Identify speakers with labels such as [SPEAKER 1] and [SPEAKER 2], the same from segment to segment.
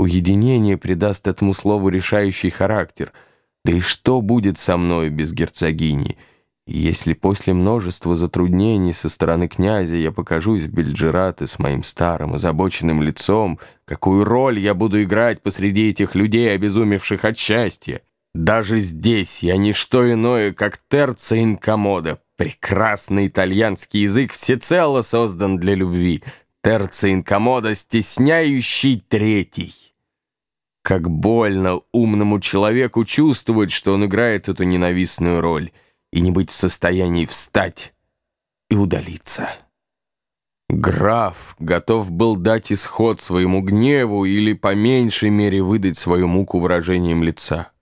[SPEAKER 1] Уединение придаст этому слову решающий характер. Да и что будет со мною без герцогини? Если после множества затруднений со стороны князя я покажусь в Бельджирате с моим старым озабоченным лицом, какую роль я буду играть посреди этих людей, обезумевших от счастья? Даже здесь я не что иное, как терца инкомода, прекрасный итальянский язык, всецело создан для любви, терца инкомода, стесняющий третий. Как больно умному человеку чувствовать, что он играет эту ненавистную роль, и не быть в состоянии встать и удалиться. Граф готов был дать исход своему гневу или, по меньшей мере, выдать свою муку выражением лица.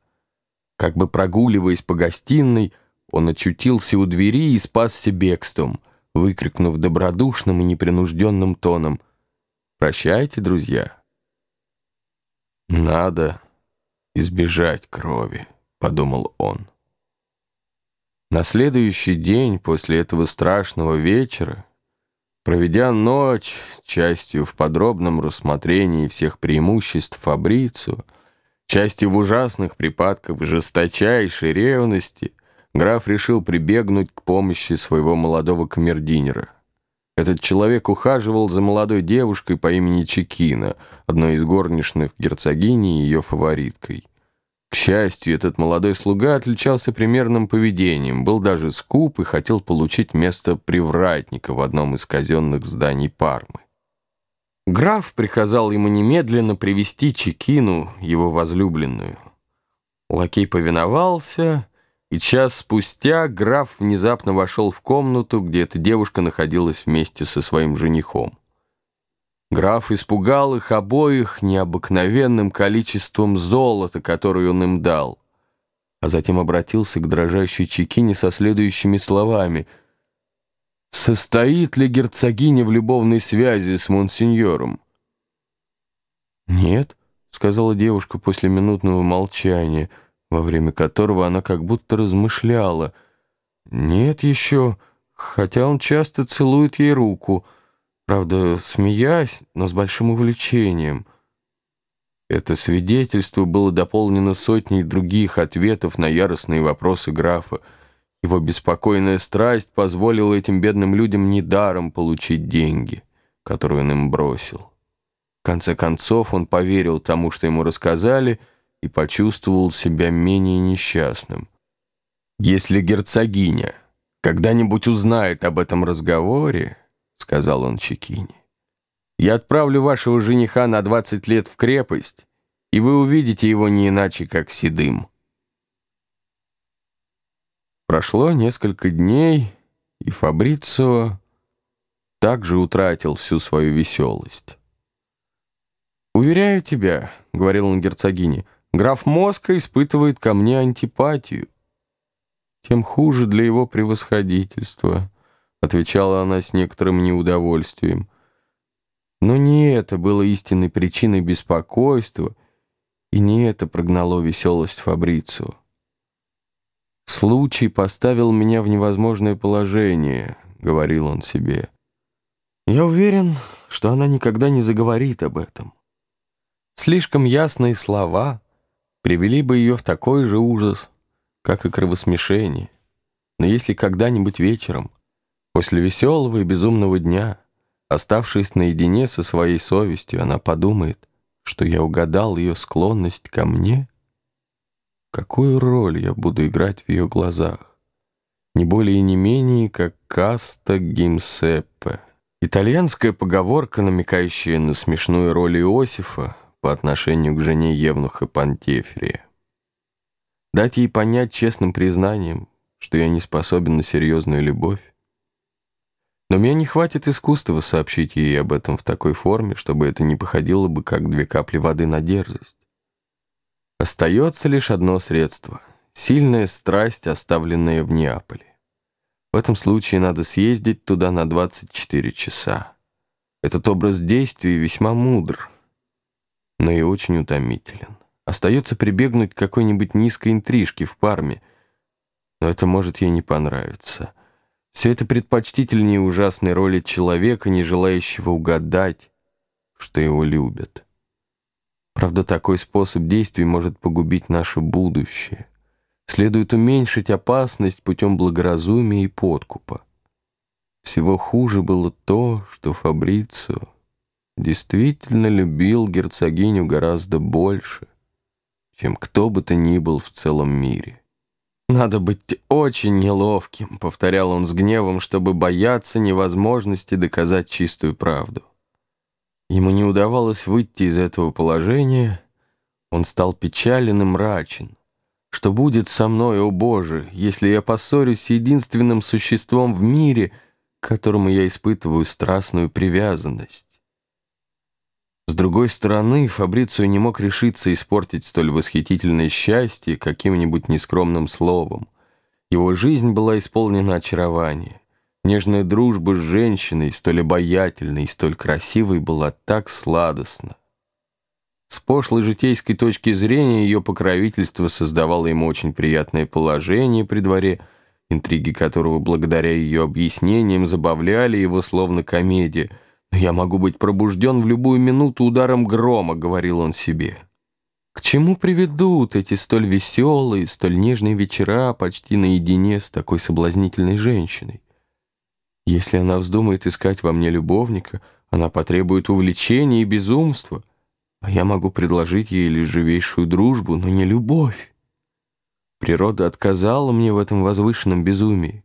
[SPEAKER 1] Как бы прогуливаясь по гостиной, он очутился у двери и спасся бегством, выкрикнув добродушным и непринужденным тоном «Прощайте, друзья». «Надо избежать крови», — подумал он. На следующий день после этого страшного вечера, проведя ночь частью в подробном рассмотрении всех преимуществ Фабрицу, частью в ужасных припадках жесточайшей ревности, граф решил прибегнуть к помощи своего молодого камердинера. Этот человек ухаживал за молодой девушкой по имени Чекина, одной из горничных герцогини и ее фавориткой. К счастью, этот молодой слуга отличался примерным поведением, был даже скуп и хотел получить место привратника в одном из казенных зданий Пармы. Граф приказал ему немедленно привести Чекину, его возлюбленную. Лакей повиновался, и час спустя граф внезапно вошел в комнату, где эта девушка находилась вместе со своим женихом. Граф испугал их обоих необыкновенным количеством золота, которое он им дал, а затем обратился к дрожащей Чекине со следующими словами — состоит ли герцогиня в любовной связи с монсеньором? «Нет», — сказала девушка после минутного молчания, во время которого она как будто размышляла. «Нет еще, хотя он часто целует ей руку, правда, смеясь, но с большим увлечением». Это свидетельство было дополнено сотней других ответов на яростные вопросы графа — его беспокойная страсть позволила этим бедным людям недаром получить деньги, которые он им бросил. В конце концов он поверил тому, что ему рассказали, и почувствовал себя менее несчастным. «Если герцогиня когда-нибудь узнает об этом разговоре, — сказал он Чекине, — я отправлю вашего жениха на 20 лет в крепость, и вы увидите его не иначе, как седым». Прошло несколько дней, и Фабрицио также утратил всю свою веселость. «Уверяю тебя», — говорил он герцогине, — «граф Моска испытывает ко мне антипатию». «Тем хуже для его превосходительства», — отвечала она с некоторым неудовольствием. Но не это было истинной причиной беспокойства, и не это прогнало веселость Фабрицио. «Случай поставил меня в невозможное положение», — говорил он себе. «Я уверен, что она никогда не заговорит об этом. Слишком ясные слова привели бы ее в такой же ужас, как и кровосмешение. Но если когда-нибудь вечером, после веселого и безумного дня, оставшись наедине со своей совестью, она подумает, что я угадал ее склонность ко мне — Какую роль я буду играть в ее глазах? Не более и не менее, как каста гимсеппе. Итальянская поговорка, намекающая на смешную роль Иосифа по отношению к жене Евнуха Пантеферия. Дать ей понять честным признанием, что я не способен на серьезную любовь. Но мне не хватит искусства сообщить ей об этом в такой форме, чтобы это не походило бы как две капли воды на дерзость. Остается лишь одно средство — сильная страсть, оставленная в Неаполе. В этом случае надо съездить туда на 24 часа. Этот образ действий весьма мудр, но и очень утомителен. Остается прибегнуть к какой-нибудь низкой интрижке в Парме, но это может ей не понравиться. Все это предпочтительнее ужасной роли человека, не желающего угадать, что его любят. Правда, такой способ действий может погубить наше будущее. Следует уменьшить опасность путем благоразумия и подкупа. Всего хуже было то, что Фабрицио действительно любил герцогиню гораздо больше, чем кто бы то ни был в целом мире. «Надо быть очень неловким», — повторял он с гневом, чтобы бояться невозможности доказать чистую правду. Ему не удавалось выйти из этого положения, он стал печален и мрачен. Что будет со мной, о Боже, если я поссорюсь с единственным существом в мире, к которому я испытываю страстную привязанность? Другой стороны, Фабрицио не мог решиться испортить столь восхитительное счастье каким-нибудь нескромным словом. Его жизнь была исполнена очарования. Нежная дружба с женщиной, столь обаятельной и столь красивой, была так сладостна. С пошлой житейской точки зрения ее покровительство создавало ему очень приятное положение при дворе, интриги которого благодаря ее объяснениям забавляли его словно комедия. «Но я могу быть пробужден в любую минуту ударом грома», — говорил он себе. К чему приведут эти столь веселые, столь нежные вечера почти наедине с такой соблазнительной женщиной? Если она вздумает искать во мне любовника, она потребует увлечения и безумства — а я могу предложить ей лишь живейшую дружбу, но не любовь. Природа отказала мне в этом возвышенном безумии.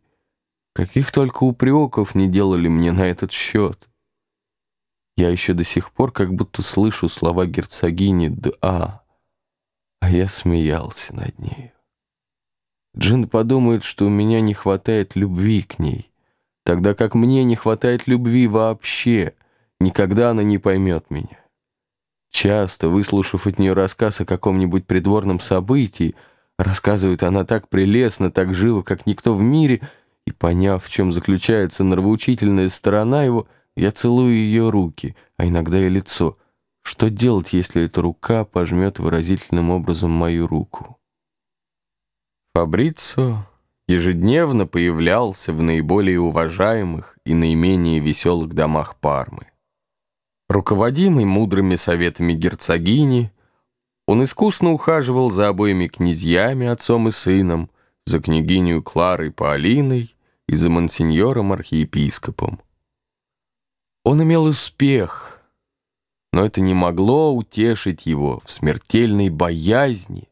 [SPEAKER 1] Каких только упреков не делали мне на этот счет. Я еще до сих пор как будто слышу слова герцогини «да», а я смеялся над нею. Джин подумает, что у меня не хватает любви к ней, тогда как мне не хватает любви вообще, никогда она не поймет меня. Часто, выслушав от нее рассказ о каком-нибудь придворном событии, рассказывает она так прелестно, так живо, как никто в мире, и, поняв, в чем заключается нравоучительная сторона его, я целую ее руки, а иногда и лицо. Что делать, если эта рука пожмет выразительным образом мою руку? Фабрицо ежедневно появлялся в наиболее уважаемых и наименее веселых домах Пармы. Руководимый мудрыми советами герцогини, он искусно ухаживал за обоими князьями, отцом и сыном, за княгиню Кларой Паолиной и за монсеньором-архиепископом. Он имел успех, но это не могло утешить его в смертельной боязни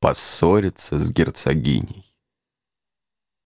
[SPEAKER 1] поссориться с герцогиней.